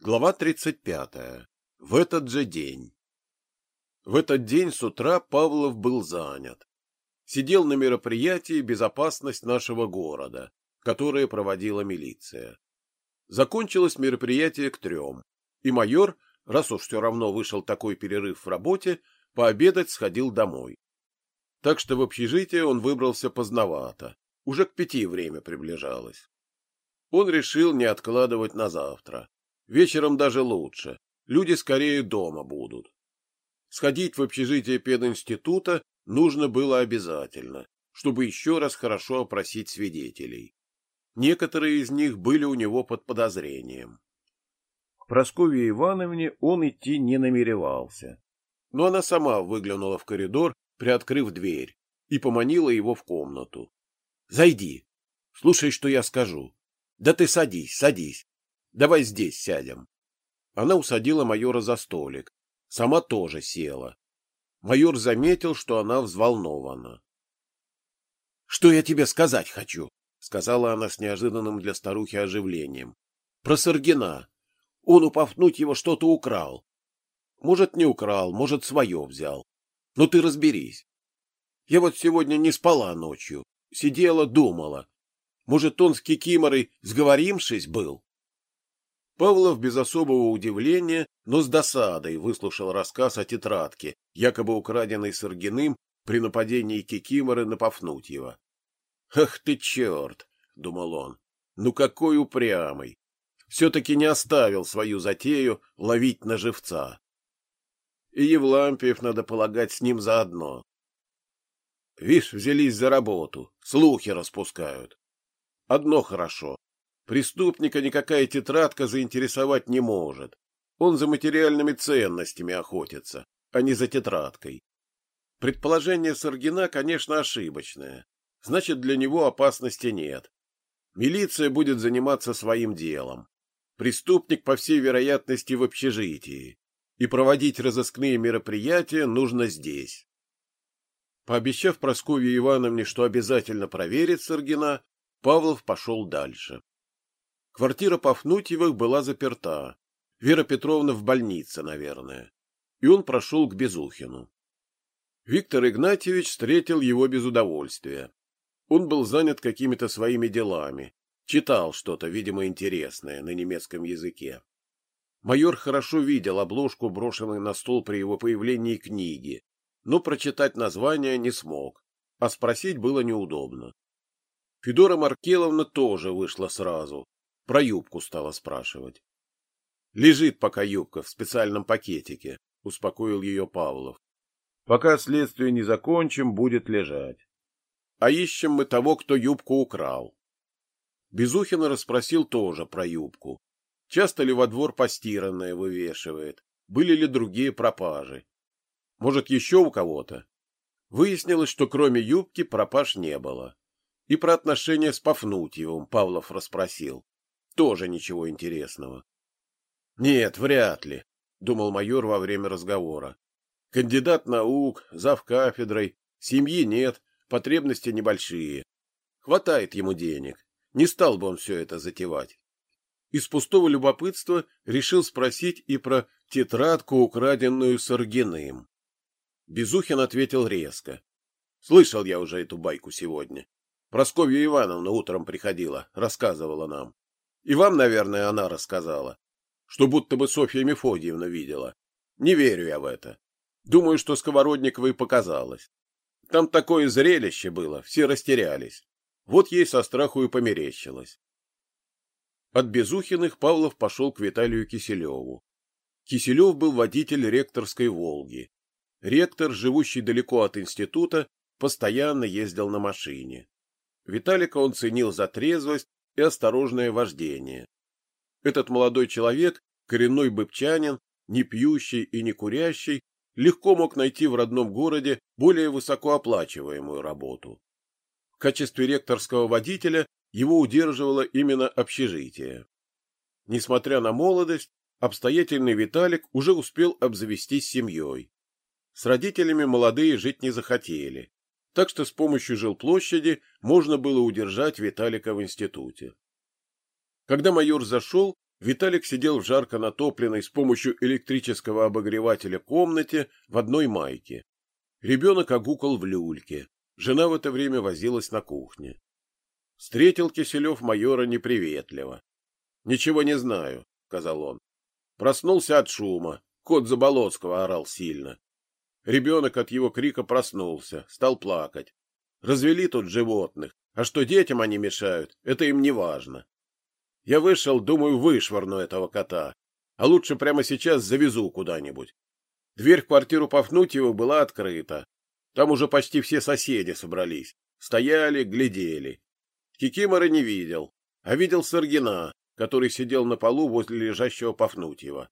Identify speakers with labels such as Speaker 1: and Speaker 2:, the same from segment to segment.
Speaker 1: Глава 35. В этот же день. В этот день с утра Павлов был занят. Сидел на мероприятии «Безопасность нашего города», которое проводила милиция. Закончилось мероприятие к трем, и майор, раз уж все равно вышел такой перерыв в работе, пообедать сходил домой. Так что в общежитие он выбрался поздновато, уже к пяти время приближалось. Он решил не откладывать на завтра Вечером даже лучше. Люди скорее дома будут. Сходить в общежитие пединститута нужно было обязательно, чтобы еще раз хорошо опросить свидетелей. Некоторые из них были у него под подозрением. К Прасковье Ивановне он идти не намеревался. Но она сама выглянула в коридор, приоткрыв дверь, и поманила его в комнату. — Зайди. Слушай, что я скажу. Да ты садись, садись. Давай здесь сядем. Она усадила майора за столик. Сама тоже села. Майор заметил, что она взволнована. — Что я тебе сказать хочу? — сказала она с неожиданным для старухи оживлением. — Про Саргина. Он у Пафнуть что-то украл. Может, не украл, может, свое взял. Но ты разберись. Я вот сегодня не спала ночью. Сидела, думала. Может, он с Кикиморой сговоримшись был? Павлов без особого удивления, но с досадой выслушал рассказ о тетрадке, якобы украденной Саргиным при нападении Кикиморы на Пафнутьева. «Ах ты черт!» — думал он. «Ну какой упрямый! Все-таки не оставил свою затею ловить на живца. И Евлампиев, надо полагать, с ним заодно. Вишь, взялись за работу, слухи распускают. Одно хорошо, Преступника никакая тетрадка заинтересовать не может. Он за материальными ценностями охотится, а не за тетрадкой. Предположение Саргина, конечно, ошибочное. Значит, для него опасности нет. Милиция будет заниматься своим делом. Преступник, по всей вероятности, в общежитии. И проводить разыскные мероприятия нужно здесь. Пообещав Прасковье Ивановне, что обязательно проверит Саргина, Павлов пошел дальше. Квартира Пафнутьевых была заперта. Вера Петровна в больнице, наверное. И он прошел к Безухину. Виктор Игнатьевич встретил его без удовольствия. Он был занят какими-то своими делами, читал что-то, видимо, интересное на немецком языке. Майор хорошо видел обложку, брошенной на стол при его появлении книги, но прочитать название не смог, а спросить было неудобно. Федора Маркеловна тоже вышла сразу, про юбку стала спрашивать. Лежит пока юбка в специальном пакетике, успокоил ее Павлов. Пока следствие не закончим, будет лежать. А ищем мы того, кто юбку украл. Безухин расспросил тоже про юбку. Часто ли во двор постиранное вывешивает? Были ли другие пропажи? Может, еще у кого-то? Выяснилось, что кроме юбки пропаж не было. И про отношения с Пафнутьевым Павлов расспросил тоже ничего интересного. Нет, вряд ли, думал майор во время разговора. Кандидат наук, зав кафедрой, семьи нет, потребности небольшие. Хватает ему денег. Не стал бы он все это затевать. Из пустого любопытства решил спросить и про тетрадку, украденную Саргиным. Безухин ответил резко. Слышал я уже эту байку сегодня. Просковья Ивановна утром приходила, рассказывала нам. И вам, наверное, она рассказала, что будто бы Софья Мефодиевна видела. Не верю я в это. Думаю, что Сковородниковой показалось. Там такое зрелище было, все растерялись. Вот ей со страху и померещилось. От Безухиных Павлов пошел к Виталию Киселеву. Киселев был водитель ректорской «Волги». Ректор, живущий далеко от института, постоянно ездил на машине. Виталика он ценил за трезвость и осторожное вождение. Этот молодой человек, коренной быбчанин, не пьющий и не курящий, легко мог найти в родном городе более высокооплачиваемую работу. В качестве ректорского водителя его удерживало именно общежитие. Несмотря на молодость, обстоятельный Виталик уже успел обзавестись семьей. С родителями молодые жить не захотели, так что с помощью жилплощади можно было удержать Виталика в институте. Когда майор зашел, Виталик сидел в жарко натопленной с помощью электрического обогревателя комнате в одной майке. Ребенок огукал в люльке. Жена в это время возилась на кухне. Встретил Киселев майора неприветливо. — Ничего не знаю, — сказал он. Проснулся от шума. Кот Заболоцкого орал сильно. Ребенок от его крика проснулся, стал плакать. Развели тут животных, а что детям они мешают, это им не важно. Я вышел, думаю, вышвырну этого кота, а лучше прямо сейчас завезу куда-нибудь. Дверь в квартиру Пафнутьева была открыта. Там уже почти все соседи собрались. Стояли, глядели. Кикимора не видел, а видел Саргина, который сидел на полу возле лежащего Пафнутьева.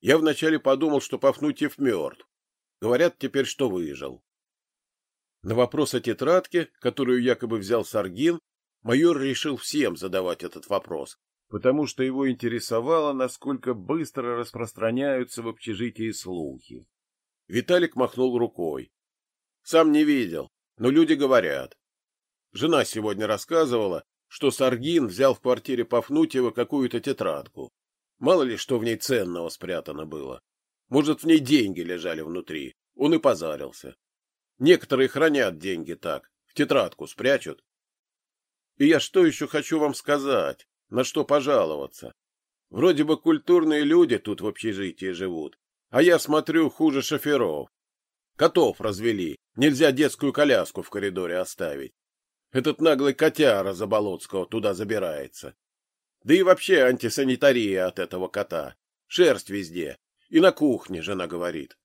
Speaker 1: Я вначале подумал, что Пафнутьев мертв. Говорят теперь, что выжил. На вопрос о тетрадке, которую якобы взял Саргин, майор решил всем задавать этот вопрос, потому что его интересовало, насколько быстро распространяются в общежитии слухи. Виталик махнул рукой. Сам не видел, но люди говорят. Жена сегодня рассказывала, что Саргин взял в квартире Пафнутьева какую-то тетрадку. Мало ли, что в ней ценного спрятано было. Может, в ней деньги лежали внутри. Он и позарился. Некоторые хранят деньги так, в тетрадку спрячут. И я что еще хочу вам сказать? На что пожаловаться? Вроде бы культурные люди тут в общежитии живут, а я смотрю хуже шоферов. Котов развели, нельзя детскую коляску в коридоре оставить. Этот наглый котяра Заболоцкого туда забирается. Да и вообще антисанитария от этого кота. Шерсть везде. И на кухне, жена говорит.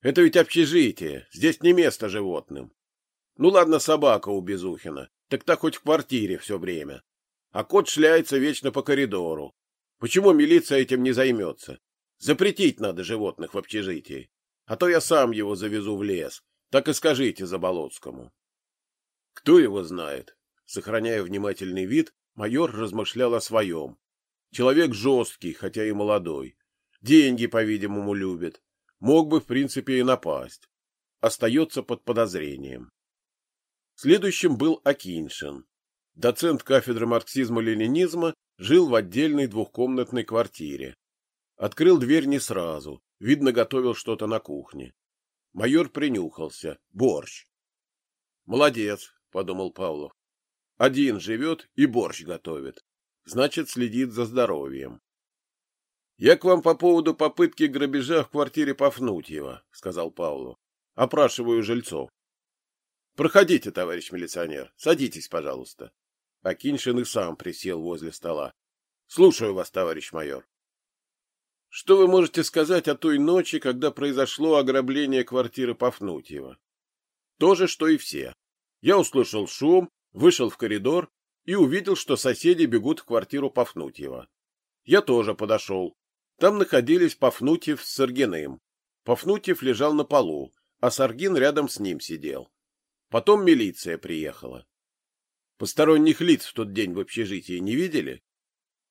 Speaker 1: Это ведь общежитие, здесь не место животным. Ну ладно, собака у Безухина, так та хоть в квартире все время а кот шляется вечно по коридору. Почему милиция этим не займется? Запретить надо животных в общежитии. А то я сам его завезу в лес. Так и скажите Заболоцкому. Кто его знает? Сохраняя внимательный вид, майор размышлял о своем. Человек жесткий, хотя и молодой. Деньги, по-видимому, любит. Мог бы, в принципе, и напасть. Остается под подозрением. Следующим был Акиншин доцент кафедры марксизма-ленинизма, жил в отдельной двухкомнатной квартире. Открыл дверь не сразу, видно, готовил что-то на кухне. Майор принюхался. Борщ. «Молодец», — подумал Павлов. «Один живет и борщ готовит. Значит, следит за здоровьем». «Я к вам по поводу попытки грабежа в квартире Пафнутьева», — сказал Павлов. «Опрашиваю жильцов». «Проходите, товарищ милиционер. Садитесь, пожалуйста». Акиншин и сам присел возле стола. — Слушаю вас, товарищ майор. — Что вы можете сказать о той ночи, когда произошло ограбление квартиры Пафнутьева? — То же, что и все. Я услышал шум, вышел в коридор и увидел, что соседи бегут в квартиру Пафнутьева. Я тоже подошел. Там находились Пафнутьев с Саргиным. Пафнутьев лежал на полу, а Саргин рядом с ним сидел. Потом милиция приехала. Посторонних лиц в тот день в общежитии не видели?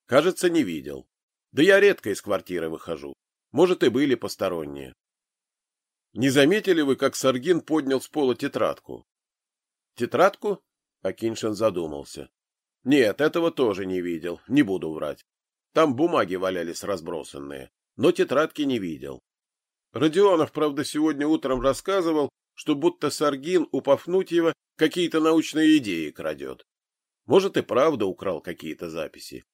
Speaker 1: Кажется, не видел. Да я редко из квартиры выхожу. Может, и были посторонние. Не заметили вы, как Саргин поднял с пола тетрадку? Тетрадку? Акиншин задумался. Нет, этого тоже не видел, не буду врать. Там бумаги валялись разбросанные, но тетрадки не видел. Родионов, правда, сегодня утром рассказывал, что будто Саргин у Пафнутьева какие-то научные идеи крадет. Может, и правда украл какие-то записи.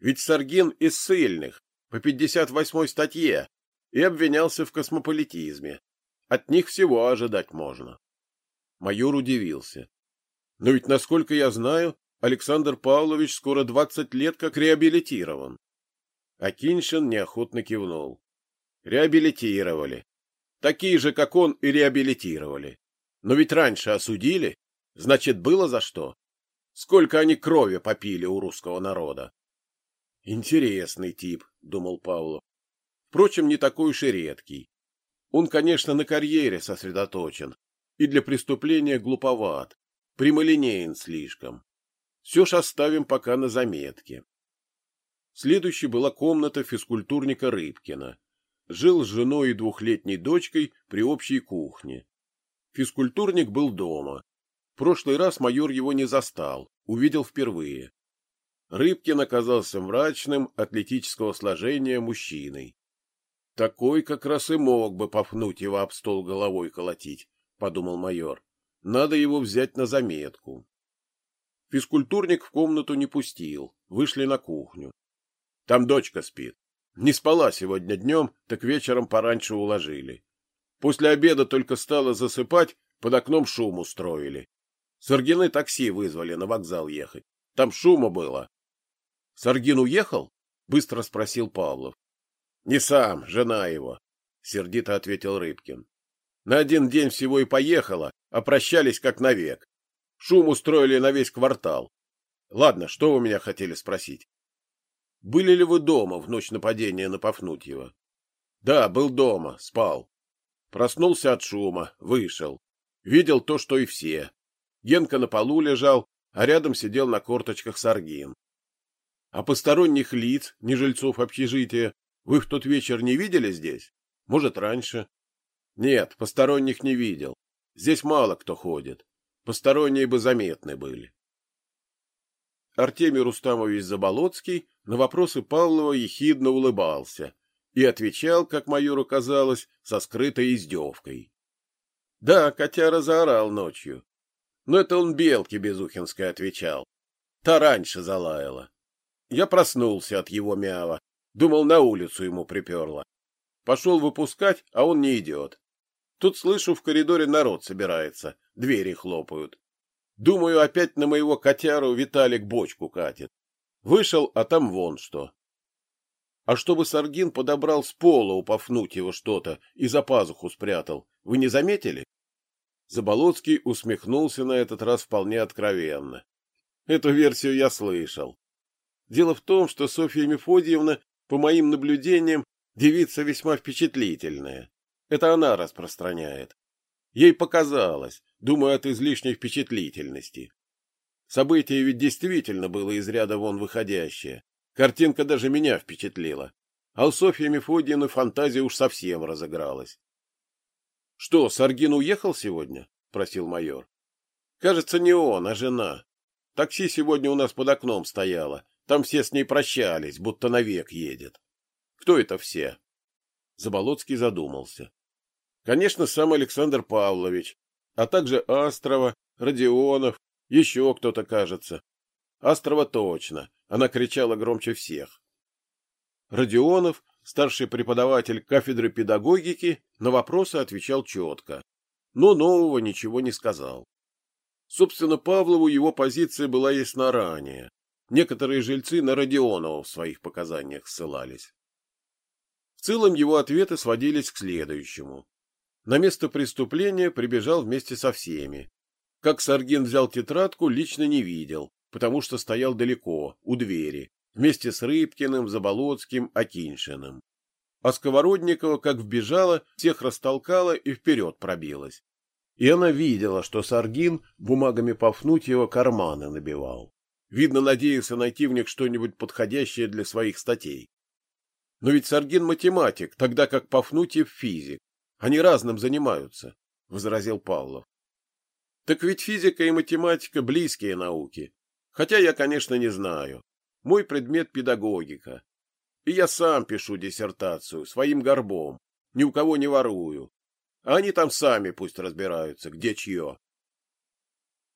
Speaker 1: Ведь Саргин из ссыльных, по 58-й статье, и обвинялся в космополитизме. От них всего ожидать можно. Майор удивился. Но ведь, насколько я знаю, Александр Павлович скоро 20 лет как реабилитирован. Акиншин неохотно кивнул. Реабилитировали. Такие же, как он, и реабилитировали. Но ведь раньше осудили, значит, было за что. Сколько они крови попили у русского народа. Интересный тип, думал Павлов. Впрочем, не такой уж и редкий. Он, конечно, на карьере сосредоточен и для преступления глуповат, прямолинеен слишком. Все ж оставим пока на заметке. Следующей была комната физкультурника Рыбкина жил с женой и двухлетней дочкой при общей кухне. Физкультурник был дома. В прошлый раз майор его не застал, увидел впервые. Рыбкин оказался мрачным, атлетического сложения мужчиной. Такой как раз и мог бы попнуть его об стол головой колотить, подумал майор. Надо его взять на заметку. Физкультурник в комнату не пустил, вышли на кухню. Там дочка спит. Не спала сегодня днем, так вечером пораньше уложили. После обеда только стала засыпать, под окном шум устроили. Саргины такси вызвали на вокзал ехать. Там шума было. — Саргин уехал? — быстро спросил Павлов. — Не сам, жена его, — сердито ответил Рыбкин. На один день всего и поехала, а прощались как навек. Шум устроили на весь квартал. Ладно, что вы меня хотели спросить? Были ли вы дома в ночь нападения на Пафнутьева? Да, был дома, спал. Проснулся от шума, вышел. Видел то, что и все. Генка на полу лежал, а рядом сидел на корточках Саргин. А посторонних лиц, не жильцов общежития, вы в тот вечер не видели здесь? Может, раньше? Нет, посторонних не видел. Здесь мало кто ходит. Посторонние бы заметны были. Артемий Рустамович Заболоцкий на вопросы Павлова ехидно улыбался и отвечал, как майору казалось, со скрытой издевкой. Да, котяра заорал ночью. Но это он Белке Безухинской отвечал. Та раньше залаяла. Я проснулся от его мява. Думал, на улицу ему приперло. Пошел выпускать, а он не идет. Тут слышу, в коридоре народ собирается, двери хлопают. Думаю, опять на моего котяру Виталик бочку катит. Вышел, а там вон что. А чтобы Саргин подобрал с пола у Пафнутьева что-то и за пазуху спрятал, вы не заметили? Заболоцкий усмехнулся на этот раз вполне откровенно. Эту версию я слышал. Дело в том, что Софья Мефодиевна, по моим наблюдениям, девица весьма впечатлительная. Это она распространяет. Ей показалось, думаю, от излишней впечатлительности. Событие ведь действительно было из ряда вон выходящее. Картинка даже меня впечатлила. А у Софьи Мефодиевны фантазия уж совсем разыгралась. — Что, Саргин уехал сегодня? — просил майор. — Кажется, не он, а жена. Такси сегодня у нас под окном стояло. Там все с ней прощались, будто навек едет. Кто это все? Заболоцкий задумался. Конечно, сам Александр Павлович, а также Астрова, Родионов, еще кто-то, кажется. Астрова точно, она кричала громче всех. Родионов, старший преподаватель кафедры педагогики, на вопросы отвечал четко, но нового ничего не сказал. Собственно, Павлову его позиция была ясна ранее. Некоторые жильцы на Родионова в своих показаниях ссылались. В целом его ответы сводились к следующему. На место преступления прибежал вместе со всеми. Как Саргин взял тетрадку, лично не видел, потому что стоял далеко, у двери, вместе с Рыбкиным, Заболоцким, Акиншиным. А Сковородникова, как вбежала, всех растолкала и вперед пробилась. И она видела, что Саргин бумагами Пафнутьева карманы набивал. Видно, надеялся найти в них что-нибудь подходящее для своих статей. Но ведь Саргин математик, тогда как Пафнутьев физик. Они разным занимаются, — возразил Павлов. Так ведь физика и математика — близкие науки. Хотя я, конечно, не знаю. Мой предмет — педагогика. И я сам пишу диссертацию, своим горбом. Ни у кого не ворую. А они там сами пусть разбираются, где чье.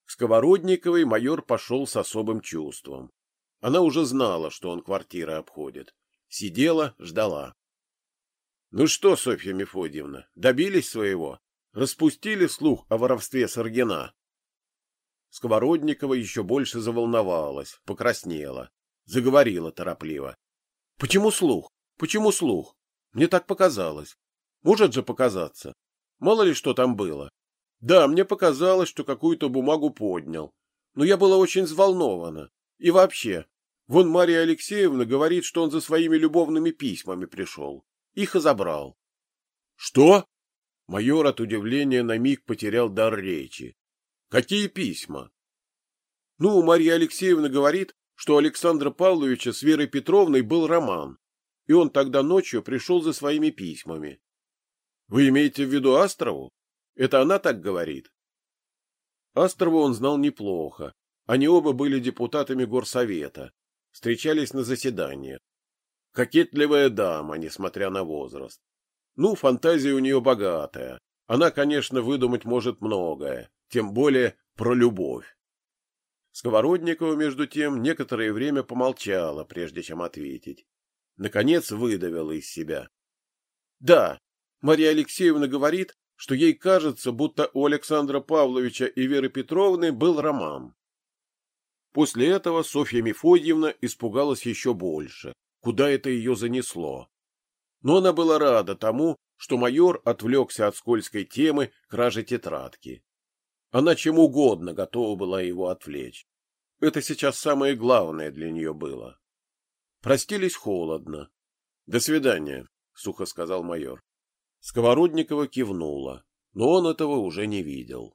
Speaker 1: К Сковородниковой майор пошел с особым чувством. Она уже знала, что он квартиры обходит. Сидела, ждала. Ну что, Софья Мефодьевна, добились своего? Распустили слух о воровстве Саргина? Сковородникова еще больше заволновалась, покраснела, заговорила торопливо. — Почему слух? Почему слух? Мне так показалось. Может же показаться. Мало ли что там было. Да, мне показалось, что какую-то бумагу поднял. Но я была очень взволнована. И вообще, вон Мария Алексеевна говорит, что он за своими любовными письмами пришел. Их и забрал. — Что? Майор от удивления на миг потерял дар речи. — Какие письма? — Ну, Мария Алексеевна говорит, что Александра Павловича с Верой Петровной был роман, и он тогда ночью пришел за своими письмами. — Вы имеете в виду Астрову? Это она так говорит? Астрову он знал неплохо. Они оба были депутатами горсовета. встречались на заседаниях. Кокетливая дама, несмотря на возраст. Ну, фантазия у нее богатая. Она, конечно, выдумать может многое, тем более про любовь. Сковородникова, между тем, некоторое время помолчала, прежде чем ответить. Наконец выдавила из себя. — Да, Мария Алексеевна говорит, что ей кажется, будто у Александра Павловича и Веры Петровны был роман. После этого Софья Мефодьевна испугалась еще больше, куда это ее занесло. Но она была рада тому, что майор отвлекся от скользкой темы кражи тетрадки. Она чем угодно готова была его отвлечь. Это сейчас самое главное для нее было. Простились холодно. — До свидания, — сухо сказал майор. Сковородникова кивнула, но он этого уже не видел.